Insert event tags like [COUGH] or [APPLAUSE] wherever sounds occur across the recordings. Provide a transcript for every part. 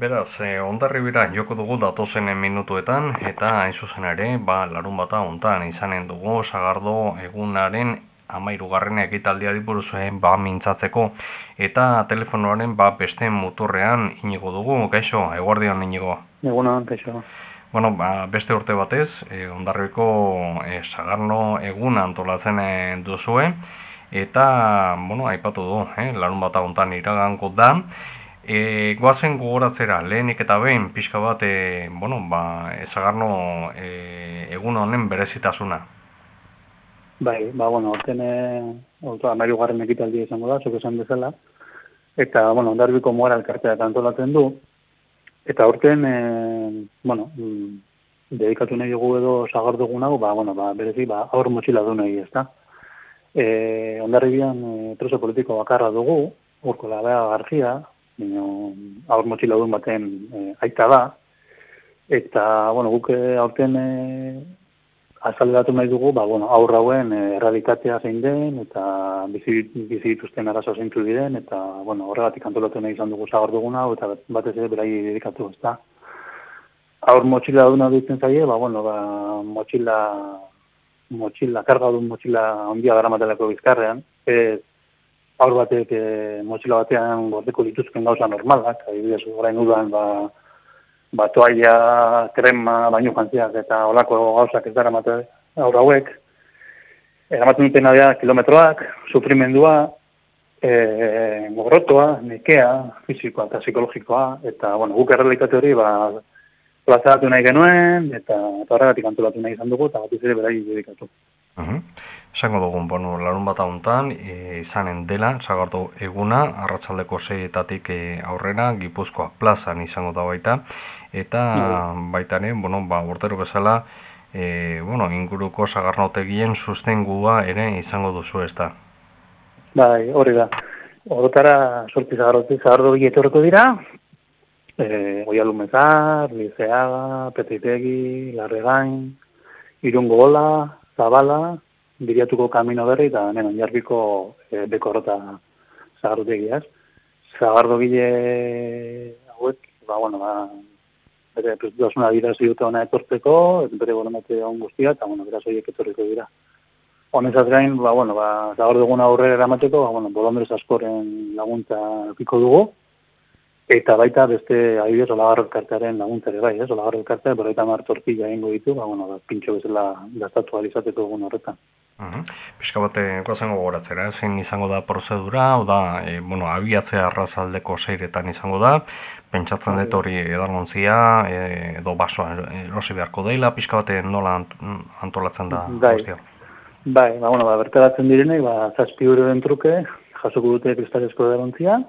Beraz, eh, ondarri bira joko dugu datozenen minutuetan, eta hain zuzen ere, ba, larun bata ontan izanen dugu, sagardo egunaren amairugarren egitaldiari buruzuen ba mintzatzeko, eta telefonoaren ba beste muturrean inigo dugu, gaixo, eguardian inigo. Egunan, gaixo. Bueno, ba, beste urte batez, e, ondarriko e, sagarno egun antolatzen e, duzue, eta, bueno, aipatu du, eh, larun bata ontan iraganko da, E, goazen gogoratzera, lehenik eta behin pixka bat, e, bueno, ba, ezagarno e, egun honen berezitasuna. Bai, ba, bueno, orten, amairu garren ekitaldi izango da, zuk esan bezala, eta, bueno, ondarbiko moara elkartea antolatzen du, eta orten, e, bueno, mm, dedikatu nahi dugu edo zagardu egunago, ba, bueno, ba, berezi, ba, aur motxila du nahi, ez da. E, ondarribian e, preso politiko bakarra dugu, urko labea garfia, baina aur motxila duen baten e, aita da, eta, bueno, guk eh, aurten e, azaldatu nahi dugu, ba, bueno, aurra hauen errealitatea zein den, eta bizi, dituzten arazo zeintzu diren, eta, bueno, horregatik antolatu nahi izan dugu zagor duguna, eta batez ere berai dedikatu ez da. Aur motxila duna dutzen zaie, ba, bueno, ba, motxila, motxila, karga duen motxila ondia gara matelako bizkarrean, ez aur batek e, motxila batean gordeko dituzken gauza normalak, adibidez, orain udan, ba, ba toaia, krema, baino jantziak eta olako gauzak ez dara mate aur hauek, eramaten duten adea kilometroak, sufrimendua, e, gogrotoa, nekea, fizikoa eta psikologikoa, eta, bueno, guk errealitate hori, ba, plazaratu nahi genuen, eta horregatik antolatu nahi izan dugu, eta bat izere berai dedikatu. Esango dugun, bueno, larun bat hauntan, e, izanen dela, zagartu eguna, arratsaldeko zeietatik e, aurrera, Gipuzkoa plazan izango da baita, eta mm. baita ere, bueno, ba, urtero bezala, e, bueno, inguruko zagarnotegien sustengua ere izango duzu ez da. Bai, hori da. Horotara, sorti zagarrotik, zagardo etorreko dira, e, Oialumezar, Lizeaga, Petitegi, Larregain, Irungo Ola, zabala, biriatuko kamino berri, eta hemen onjarbiko e, bekorrota zagarrutegiaz. Zagardo hauek, ba, bueno, ba, bere prestutazuna dira dute ona etortzeko, bere boromete on guztia, eta, bueno, beraz horiek etorriko dira. Honezaz gain, ba, bueno, ba, zagardo eguna aurrera eramateko, ba, bueno, bolondrez askoren laguntza piko dugu, Eta baita beste adibidez olagarro elkartearen laguntzare bai, ez? Olagarro elkartea berroita mar tortilla egingo ditu, ba, bueno, ba, pintxo bezala gastatu alizateko egun horretan. Uh -huh. Piska bate, guazen gogoratzera, zein izango da prozedura, o da, e, bueno, abiatzea arrazaldeko zeiretan izango da, pentsatzen dut hori edarnontzia, e, edo basoa erosi beharko deila, pixka bate nola antolatzen da bai. guztia? Bai, ba, bueno, ba, berteratzen direnek, ba, zazpi den truke, jasoko dute kristalezko edarnontzia,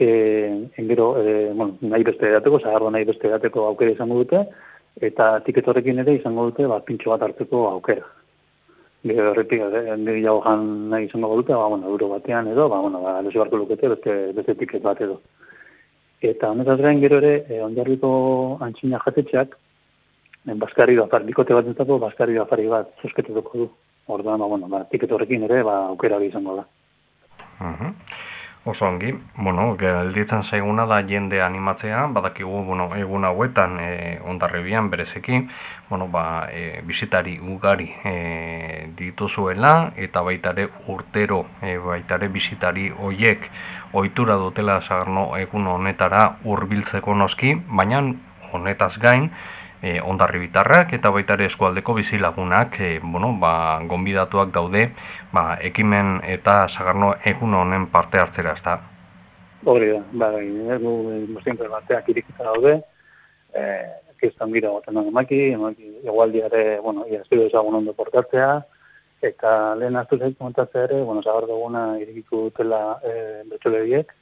eh engero eh bueno, nahi beste edateko, zagardo nahi beste edateko aukera izango dute eta tiket horrekin ere izango dute ba pintxo bat hartzeko aukera. Gero horretik nire jau jan nahi izango dute, ba, bueno, euro batean edo, ba, bueno, ba, lesi barko lukete beste, beste tiket bat edo. Eta honetaz gain gero ere, eh, ondarriko antxina jatetxeak, en Baskarri da bikote bat entzako, Baskarri da bat zuzketetuko du. Orduan, ba, bueno, ba, tiket horrekin ere, ba, aukera izango da. Uh Oso ongi, bueno, gelditzen zaiguna da jende animatzea, badakigu, bueno, egun hauetan e, ondarribian berezeki, bueno, ba, e, bizitari ugari e, dituzuela, eta baitare urtero, e, baitare bizitari hoiek ohitura dutela zagarno egun honetara hurbiltzeko noski, baina honetaz gain, e, ondarri bitarrak eta baita ere eskualdeko bizilagunak e, bueno, ba, gonbidatuak daude ba, ekimen eta sagarno egun honen parte hartzera ez da? Hori da, ba, egu moztientre bateak irikita daude, e, kistan gira goten emaki, emaki egualdiare, bueno, ia espido ezagun ondo portatzea, eta lehen hartu zaitu montatzea ere, bueno, zagar duguna irikitu dutela e, bertxole biek,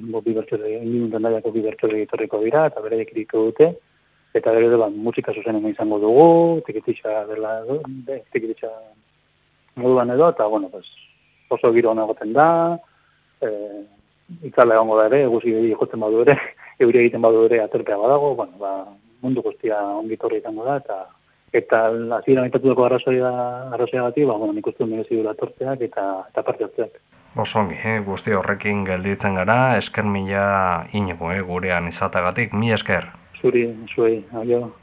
inbo bi bertxole, inbo bi bertxole etorriko dira, eta bere irikitu dute, eta gero ba, musika zuzen izango dugu, tiketitxa dela, de, tiketitxa moduan edo, eta, bueno, pues, oso giro hona goten da, e, itzala egongo da ere, eguzi jotzen badu ere, [LAUGHS] euri egiten badu ere aterpea badago, bueno, ba, mundu guztia ongitorri izango da, eta eta hasieran aipatutako arrazoia arrazoia bati, ba bueno, nik uste merezi dela tortzeak eta eta parte hartzeak. Osongi, eh, guzti horrekin gelditzen gara, esker mila inigo, eh, gurean izatagatik, mi esker. Zuri, zuei, aio.